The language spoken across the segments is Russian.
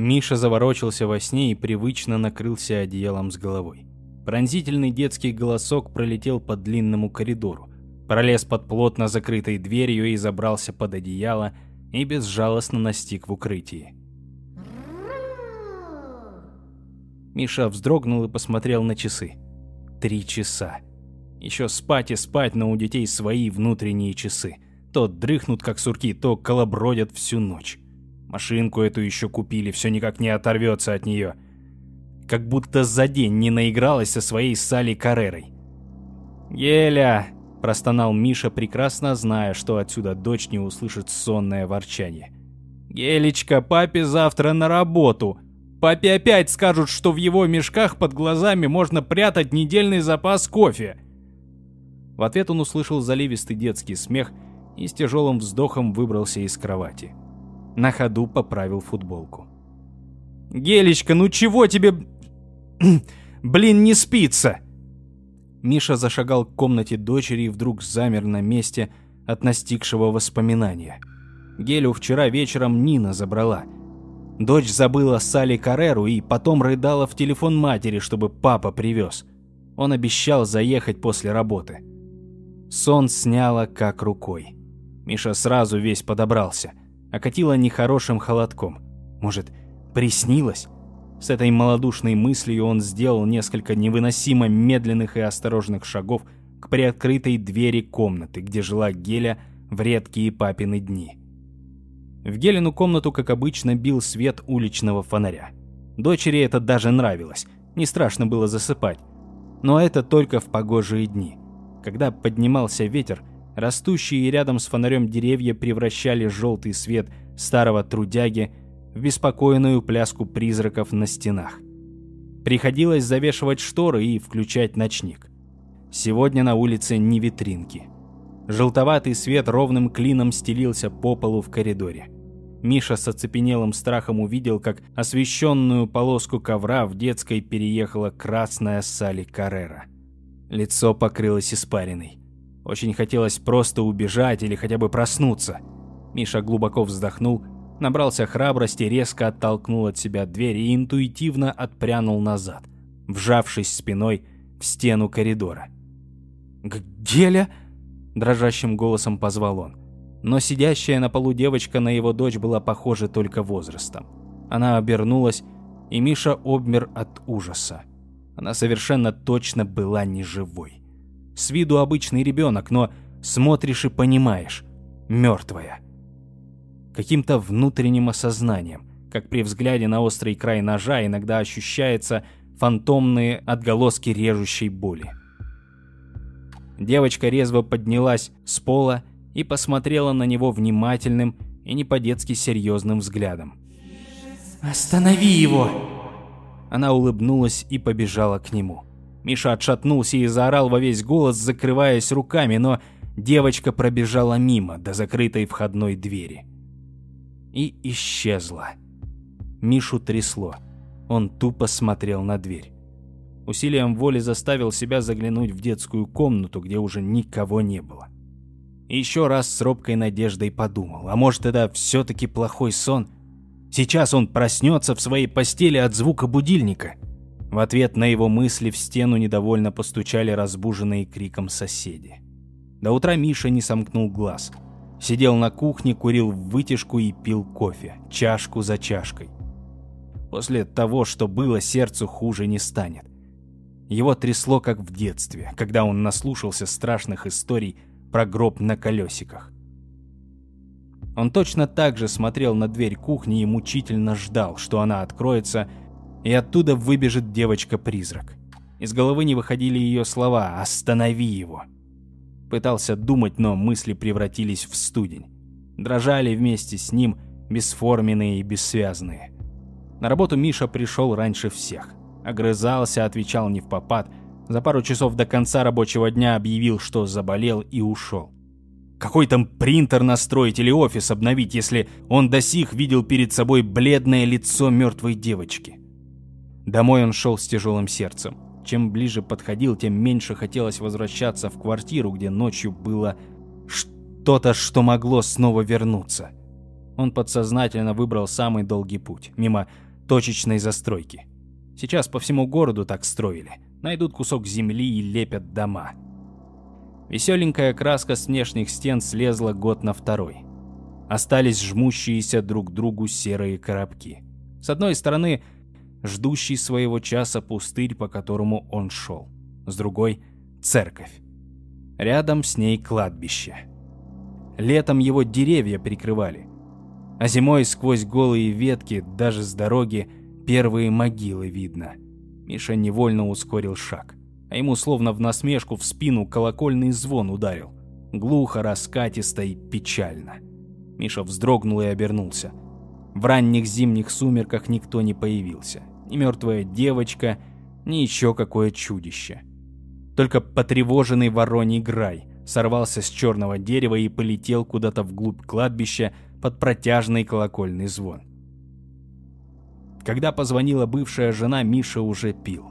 Миша заворочился во сне и привычно накрылся одеялом с головой. Пронзительный детский голосок пролетел по длинному коридору, пролез под плотно закрытой дверью и забрался под одеяло и безжалостно настиг в укрытии. Миша вздрогнул и посмотрел на часы. Три часа. Еще спать и спать, но у детей свои внутренние часы. То дрыхнут, как сурки, то колобродят всю ночь. Машинку эту еще купили, все никак не оторвется от нее. Как будто за день не наигралась со своей Салли Каррерой. «Еля!» – простонал Миша, прекрасно зная, что отсюда дочь не услышит сонное ворчание. «Гелечка, папе завтра на работу!» Папе опять скажут, что в его мешках под глазами можно прятать недельный запас кофе. В ответ он услышал заливистый детский смех и с тяжелым вздохом выбрался из кровати. На ходу поправил футболку. «Гелечка, ну чего тебе... Блин, не спится!» Миша зашагал к комнате дочери и вдруг замер на месте от настигшего воспоминания. Гелю вчера вечером Нина забрала — Дочь забыла Салли Карреру и потом рыдала в телефон матери, чтобы папа привез. Он обещал заехать после работы. Сон сняло как рукой. Миша сразу весь подобрался. Окатило нехорошим холодком. Может, приснилось? С этой малодушной мыслью он сделал несколько невыносимо медленных и осторожных шагов к приоткрытой двери комнаты, где жила Геля в редкие папины дни. В Гелину комнату, как обычно, бил свет уличного фонаря. Дочери это даже нравилось, не страшно было засыпать. Но это только в погожие дни. Когда поднимался ветер, растущие рядом с фонарем деревья превращали желтый свет старого трудяги в беспокойную пляску призраков на стенах. Приходилось завешивать шторы и включать ночник. Сегодня на улице не витринки. Желтоватый свет ровным клином стелился по полу в коридоре. Миша с оцепенелым страхом увидел, как освещенную полоску ковра в детской переехала красная Салли Каррера. Лицо покрылось испариной. Очень хотелось просто убежать или хотя бы проснуться. Миша глубоко вздохнул, набрался храбрости, резко оттолкнул от себя дверь и интуитивно отпрянул назад, вжавшись спиной в стену коридора. «Геля?» дрожащим голосом позвал он. Но сидящая на полу девочка на его дочь была похожа только возрастом. Она обернулась, и Миша обмер от ужаса. Она совершенно точно была не живой. С виду обычный ребенок, но смотришь и понимаешь – мертвая. Каким-то внутренним осознанием, как при взгляде на острый край ножа иногда ощущается фантомные отголоски режущей боли. Девочка резво поднялась с пола и посмотрела на него внимательным и не по-детски серьезным взглядом. «Останови его!» Она улыбнулась и побежала к нему. Миша отшатнулся и заорал во весь голос, закрываясь руками, но девочка пробежала мимо до закрытой входной двери. И исчезла. Мишу трясло. Он тупо смотрел на дверь. Усилием воли заставил себя заглянуть в детскую комнату, где уже никого не было. Еще раз с робкой надеждой подумал, а может это все-таки плохой сон? Сейчас он проснется в своей постели от звука будильника. В ответ на его мысли в стену недовольно постучали разбуженные криком соседи. До утра Миша не сомкнул глаз. Сидел на кухне, курил в вытяжку и пил кофе, чашку за чашкой. После того, что было, сердцу хуже не станет. Его трясло, как в детстве, когда он наслушался страшных историй про гроб на колесиках. Он точно так же смотрел на дверь кухни и мучительно ждал, что она откроется, и оттуда выбежит девочка-призрак. Из головы не выходили ее слова «Останови его!». Пытался думать, но мысли превратились в студень. Дрожали вместе с ним, бесформенные и бессвязные. На работу Миша пришел раньше всех. Огрызался, отвечал не в попад. За пару часов до конца рабочего дня объявил, что заболел и ушел. Какой там принтер настроить или офис обновить, если он до сих видел перед собой бледное лицо мертвой девочки? Домой он шел с тяжелым сердцем. Чем ближе подходил, тем меньше хотелось возвращаться в квартиру, где ночью было что-то, что могло снова вернуться. Он подсознательно выбрал самый долгий путь, мимо точечной застройки. Сейчас по всему городу так строили. Найдут кусок земли и лепят дома. Веселенькая краска с внешних стен слезла год на второй. Остались жмущиеся друг к другу серые коробки. С одной стороны, ждущий своего часа пустырь, по которому он шел. С другой — церковь. Рядом с ней кладбище. Летом его деревья прикрывали, а зимой сквозь голые ветки, даже с дороги, первые могилы видно. Миша невольно ускорил шаг а ему словно в насмешку в спину колокольный звон ударил. Глухо, раскатисто и печально. Миша вздрогнул и обернулся. В ранних зимних сумерках никто не появился. Ни мертвая девочка, ни еще какое чудище. Только потревоженный вороний грай сорвался с черного дерева и полетел куда-то вглубь кладбища под протяжный колокольный звон. Когда позвонила бывшая жена, Миша уже пил.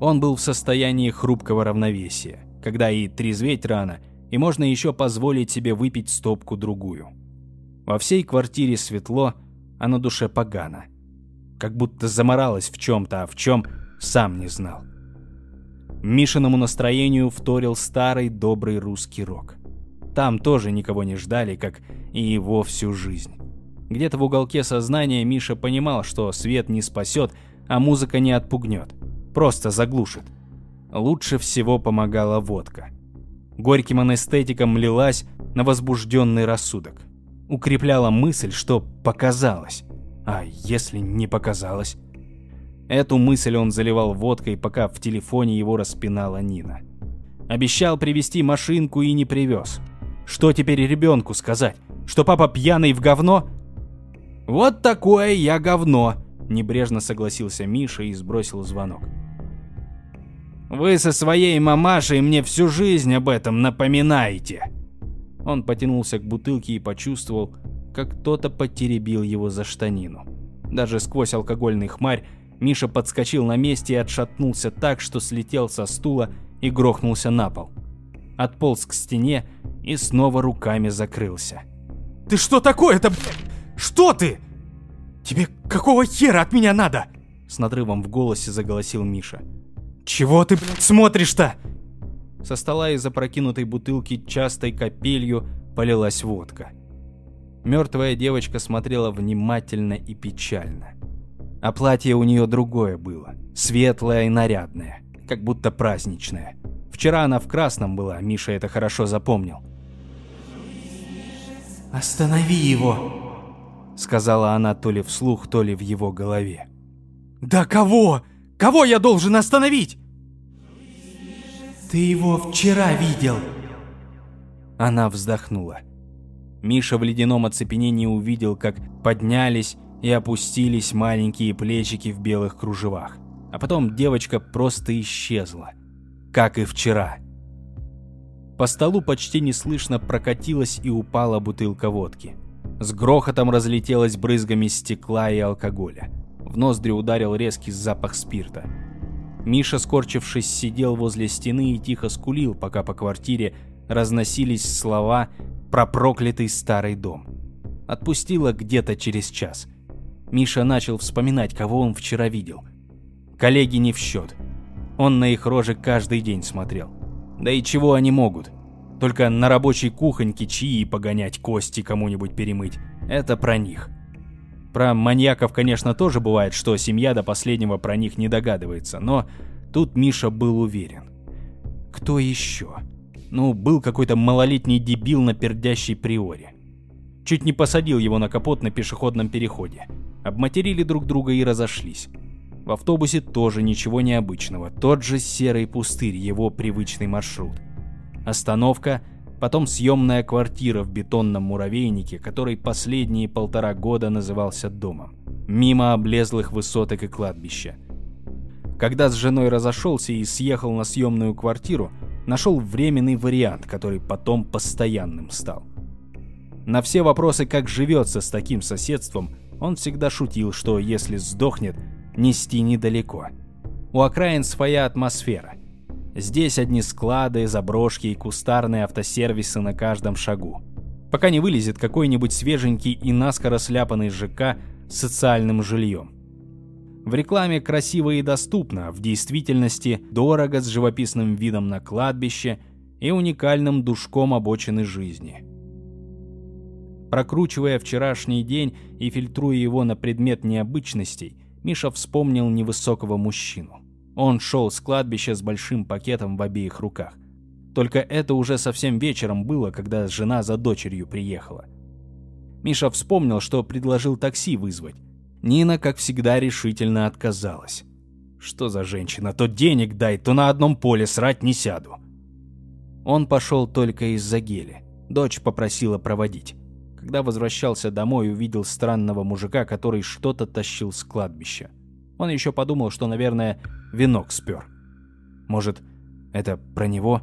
Он был в состоянии хрупкого равновесия, когда и трезветь рано, и можно еще позволить себе выпить стопку-другую. Во всей квартире светло, а на душе погано. Как будто заморалась в чем-то, а в чем сам не знал. Мишиному настроению вторил старый добрый русский рок. Там тоже никого не ждали, как и его всю жизнь. Где-то в уголке сознания Миша понимал, что свет не спасет, а музыка не отпугнет просто заглушит. Лучше всего помогала водка. Горьким анестетиком лилась на возбужденный рассудок. Укрепляла мысль, что показалось. А если не показалось? Эту мысль он заливал водкой, пока в телефоне его распинала Нина. Обещал привезти машинку и не привез. Что теперь ребенку сказать? Что папа пьяный в говно? Вот такое я говно, небрежно согласился Миша и сбросил звонок. Вы со своей мамашей мне всю жизнь об этом напоминаете. Он потянулся к бутылке и почувствовал, как кто-то потеребил его за штанину. Даже сквозь алкогольный хмарь Миша подскочил на месте и отшатнулся так, что слетел со стула и грохнулся на пол. Отполз к стене и снова руками закрылся. «Ты что такое-то, Что ты? Тебе какого хера от меня надо?» С надрывом в голосе заголосил Миша. «Чего ты, блядь, смотришь-то?» Со стола из опрокинутой бутылки частой капелью полилась водка. Мертвая девочка смотрела внимательно и печально. А платье у нее другое было, светлое и нарядное, как будто праздничное. Вчера она в красном была, Миша это хорошо запомнил. «Останови его!» Сказала она то ли вслух, то ли в его голове. «Да кого? Кого я должен остановить? Ты его вчера видел. Она вздохнула. Миша в ледяном оцепенении увидел, как поднялись и опустились маленькие плечики в белых кружевах. А потом девочка просто исчезла. Как и вчера. По столу почти неслышно прокатилась и упала бутылка водки. С грохотом разлетелась брызгами стекла и алкоголя. В ноздри ударил резкий запах спирта. Миша, скорчившись, сидел возле стены и тихо скулил, пока по квартире разносились слова про проклятый старый дом. Отпустила где-то через час. Миша начал вспоминать, кого он вчера видел. Коллеги не в счет. Он на их рожи каждый день смотрел. Да и чего они могут? Только на рабочей кухоньке чаи погонять, кости кому-нибудь перемыть. Это про них. Про маньяков, конечно, тоже бывает, что семья до последнего про них не догадывается, но тут Миша был уверен. Кто еще? Ну, был какой-то малолетний дебил на пердящей приоре. Чуть не посадил его на капот на пешеходном переходе. Обматерили друг друга и разошлись. В автобусе тоже ничего необычного, тот же серый пустырь, его привычный маршрут. Остановка, потом съемная квартира в бетонном муравейнике, который последние полтора года назывался домом, мимо облезлых высоток и кладбища. Когда с женой разошелся и съехал на съемную квартиру, нашел временный вариант, который потом постоянным стал. На все вопросы, как живется с таким соседством, он всегда шутил, что если сдохнет, нести недалеко. У окраин своя атмосфера. Здесь одни склады, заброшки и кустарные автосервисы на каждом шагу. Пока не вылезет какой-нибудь свеженький и наскоро сляпанный ЖК с социальным жильем. В рекламе красиво и доступно, в действительности дорого с живописным видом на кладбище и уникальным душком обочины жизни. Прокручивая вчерашний день и фильтруя его на предмет необычностей, Миша вспомнил невысокого мужчину. Он шел с кладбища с большим пакетом в обеих руках. Только это уже совсем вечером было, когда жена за дочерью приехала. Миша вспомнил, что предложил такси вызвать. Нина, как всегда, решительно отказалась. Что за женщина? То денег дай, то на одном поле срать не сяду. Он пошел только из-за гели. Дочь попросила проводить. Когда возвращался домой, увидел странного мужика, который что-то тащил с кладбища. Он еще подумал, что, наверное, венок спер. Может, это про него?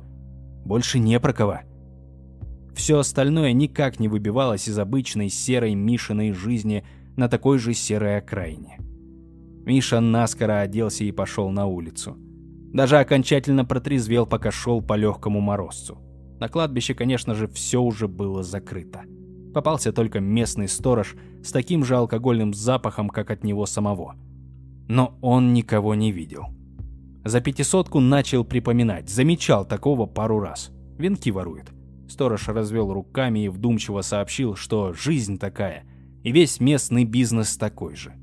Больше не про кого. Все остальное никак не выбивалось из обычной серой Мишиной жизни на такой же серой окраине. Миша наскоро оделся и пошел на улицу. Даже окончательно протрезвел, пока шел по легкому морозцу. На кладбище, конечно же, все уже было закрыто. Попался только местный сторож с таким же алкогольным запахом, как от него самого. Но он никого не видел. За пятисотку начал припоминать, замечал такого пару раз. Венки ворует. Сторож развел руками и вдумчиво сообщил, что жизнь такая, и весь местный бизнес такой же.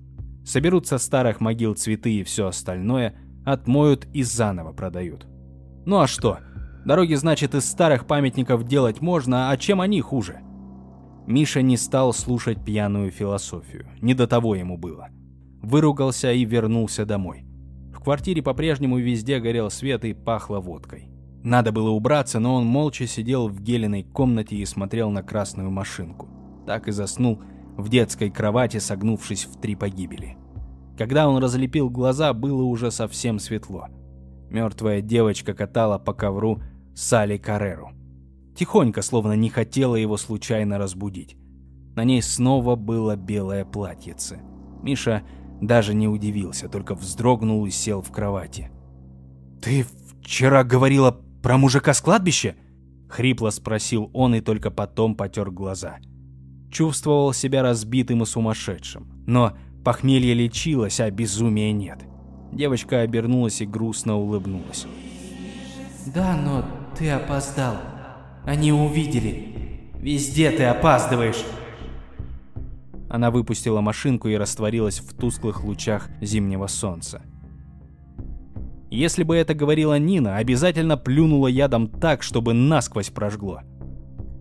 Соберут со старых могил цветы и все остальное, отмоют и заново продают. Ну а что? Дороги, значит, из старых памятников делать можно, а чем они хуже? Миша не стал слушать пьяную философию, не до того ему было. Выругался и вернулся домой квартире по-прежнему везде горел свет и пахло водкой. Надо было убраться, но он молча сидел в геленой комнате и смотрел на красную машинку. Так и заснул в детской кровати, согнувшись в три погибели. Когда он разлепил глаза, было уже совсем светло. Мертвая девочка катала по ковру Салли Карреру. Тихонько, словно не хотела его случайно разбудить. На ней снова было белое платьице. Миша даже не удивился, только вздрогнул и сел в кровати. «Ты вчера говорила про мужика с кладбища?» Хрипло спросил он и только потом потер глаза. Чувствовал себя разбитым и сумасшедшим. Но похмелье лечилось, а безумия нет. Девочка обернулась и грустно улыбнулась. «Да, но ты опоздал. Они увидели. Везде ты опаздываешь». Она выпустила машинку и растворилась в тусклых лучах зимнего солнца. Если бы это говорила Нина, обязательно плюнула ядом так, чтобы насквозь прожгло.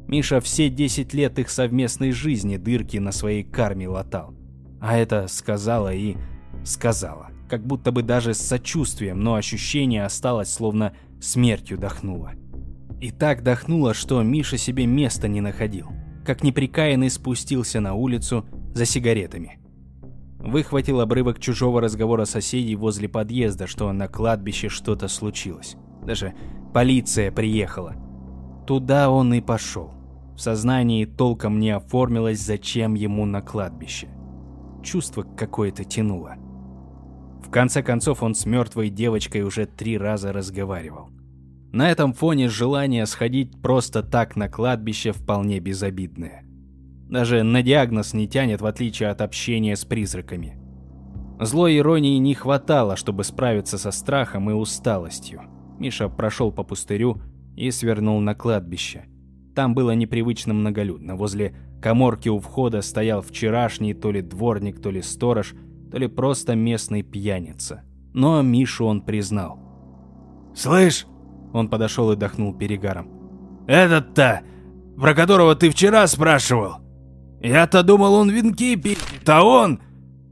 Миша все 10 лет их совместной жизни дырки на своей карме латал. А это сказала и сказала. Как будто бы даже с сочувствием, но ощущение осталось, словно смертью дохнуло. И так дохнуло, что Миша себе места не находил как неприкаянный спустился на улицу за сигаретами. Выхватил обрывок чужого разговора соседей возле подъезда, что на кладбище что-то случилось. Даже полиция приехала. Туда он и пошел. В сознании толком не оформилось, зачем ему на кладбище. Чувство какое-то тянуло. В конце концов он с мертвой девочкой уже три раза разговаривал. На этом фоне желание сходить просто так на кладбище вполне безобидное. Даже на диагноз не тянет, в отличие от общения с призраками. Злой иронии не хватало, чтобы справиться со страхом и усталостью. Миша прошел по пустырю и свернул на кладбище. Там было непривычно многолюдно. Возле коморки у входа стоял вчерашний то ли дворник, то ли сторож, то ли просто местный пьяница. Но Мишу он признал. «Слышь, он подошел и дохнул перегаром. «Этот-то, про которого ты вчера спрашивал. Я-то думал, он венки пить, а он...»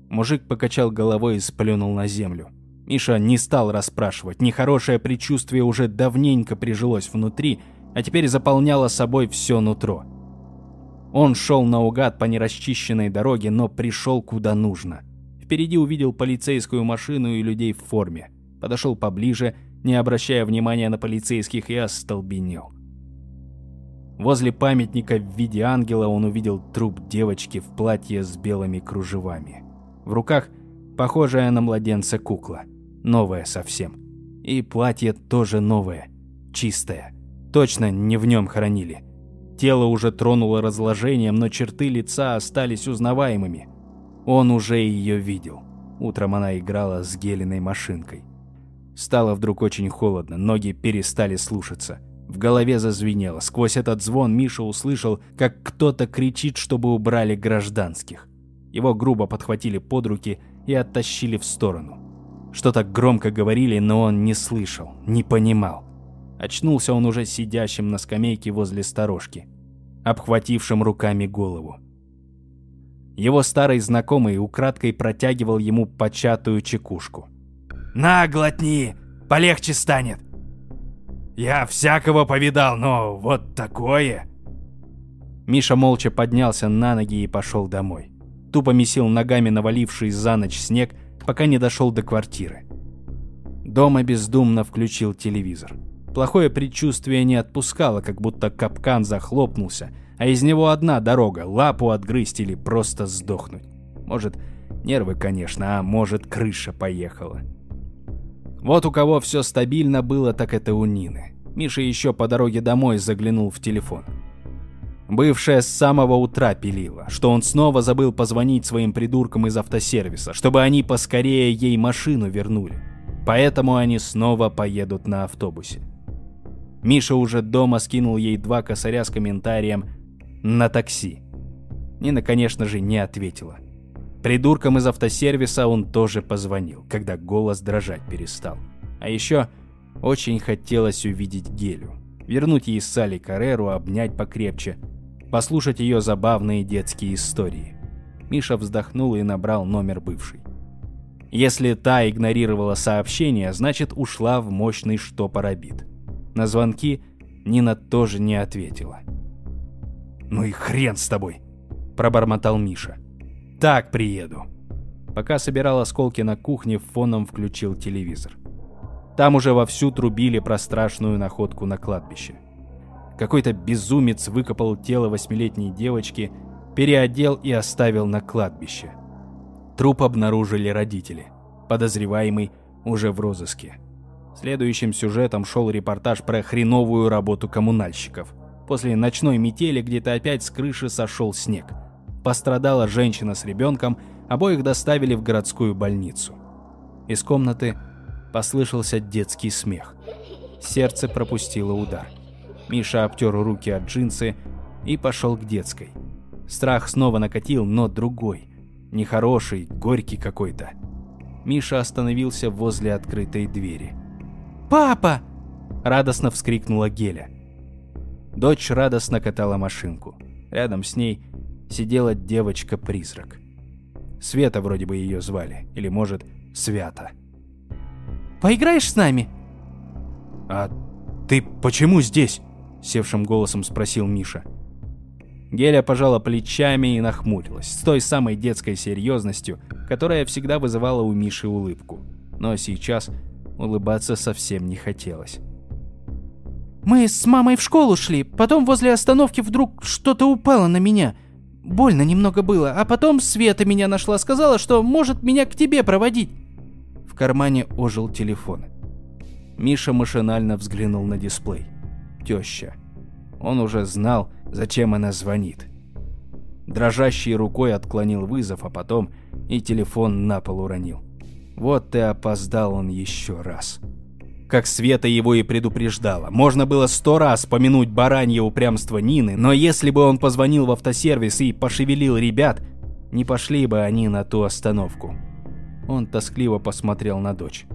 Мужик покачал головой и сплюнул на землю. Миша не стал расспрашивать. Нехорошее предчувствие уже давненько прижилось внутри, а теперь заполняло собой все нутро. Он шел наугад по нерасчищенной дороге, но пришел куда нужно. Впереди увидел полицейскую машину и людей в форме. Подошел поближе не обращая внимания на полицейских, и остолбенел. Возле памятника в виде ангела он увидел труп девочки в платье с белыми кружевами. В руках похожая на младенца кукла, новая совсем. И платье тоже новое, чистое. Точно не в нем хоронили. Тело уже тронуло разложением, но черты лица остались узнаваемыми. Он уже ее видел. Утром она играла с Гелиной машинкой. Стало вдруг очень холодно, ноги перестали слушаться. В голове зазвенело. Сквозь этот звон Миша услышал, как кто-то кричит, чтобы убрали гражданских. Его грубо подхватили под руки и оттащили в сторону. Что-то громко говорили, но он не слышал, не понимал. Очнулся он уже сидящим на скамейке возле сторожки, обхватившим руками голову. Его старый знакомый украдкой протягивал ему початую чекушку. «На, глотни, полегче станет!» «Я всякого повидал, но вот такое...» Миша молча поднялся на ноги и пошел домой. Тупо месил ногами наваливший за ночь снег, пока не дошел до квартиры. Дома бездумно включил телевизор. Плохое предчувствие не отпускало, как будто капкан захлопнулся, а из него одна дорога – лапу отгрызть или просто сдохнуть. Может, нервы, конечно, а может, крыша поехала. Вот у кого все стабильно было, так это у Нины. Миша еще по дороге домой заглянул в телефон. Бывшая с самого утра пилила, что он снова забыл позвонить своим придуркам из автосервиса, чтобы они поскорее ей машину вернули. Поэтому они снова поедут на автобусе. Миша уже дома скинул ей два косаря с комментарием «на такси». Нина, конечно же, не ответила. Придуркам из автосервиса он тоже позвонил, когда голос дрожать перестал. А еще очень хотелось увидеть Гелю. Вернуть ей Салли Карреру, обнять покрепче, послушать ее забавные детские истории. Миша вздохнул и набрал номер бывшей. Если та игнорировала сообщение, значит ушла в мощный штопор обид. На звонки Нина тоже не ответила. «Ну и хрен с тобой!» – пробормотал Миша. «Так приеду». Пока собирал осколки на кухне, фоном включил телевизор. Там уже вовсю трубили про страшную находку на кладбище. Какой-то безумец выкопал тело восьмилетней девочки, переодел и оставил на кладбище. Труп обнаружили родители. Подозреваемый уже в розыске. Следующим сюжетом шел репортаж про хреновую работу коммунальщиков. После ночной метели где-то опять с крыши сошел снег. Пострадала женщина с ребенком, обоих доставили в городскую больницу. Из комнаты послышался детский смех. Сердце пропустило удар. Миша обтер руки от джинсы и пошел к детской. Страх снова накатил, но другой. Нехороший, горький какой-то. Миша остановился возле открытой двери. «Папа!» – радостно вскрикнула Геля. Дочь радостно катала машинку. Рядом с ней сидела девочка-призрак. Света вроде бы ее звали, или, может, Свята. «Поиграешь с нами?» «А ты почему здесь?» севшим голосом спросил Миша. Геля пожала плечами и нахмурилась, с той самой детской серьезностью, которая всегда вызывала у Миши улыбку. Но сейчас улыбаться совсем не хотелось. «Мы с мамой в школу шли, потом возле остановки вдруг что-то упало на меня. Больно немного было, а потом Света меня нашла, сказала, что может меня к тебе проводить». Кармане ожил телефон. Миша машинально взглянул на дисплей теща. Он уже знал, зачем она звонит. Дрожащей рукой отклонил вызов, а потом и телефон на пол уронил. Вот и опоздал он еще раз. Как Света его и предупреждала. Можно было сто раз помянуть баранье упрямство Нины, но если бы он позвонил в автосервис и пошевелил ребят, не пошли бы они на ту остановку. Он тоскливо посмотрел на дочь.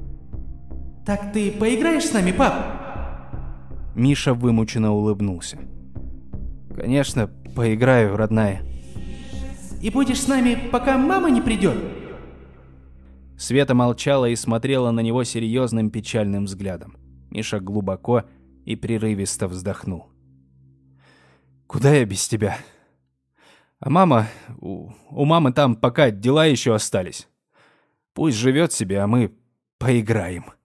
«Так ты поиграешь с нами, пап?» Миша вымученно улыбнулся. «Конечно, поиграю, родная». «И будешь с нами, пока мама не придет?» Света молчала и смотрела на него серьезным печальным взглядом. Миша глубоко и прерывисто вздохнул. «Куда я без тебя? А мама... У, у мамы там пока дела еще остались. Пусть живет себе, а мы поиграем».